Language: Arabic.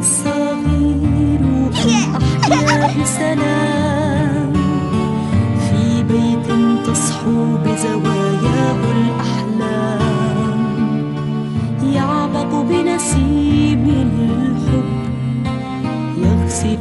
الصغير أحياه سلام في بيت تصحو بزواياه الأحلام. يعبق بنسيم الحب يغسل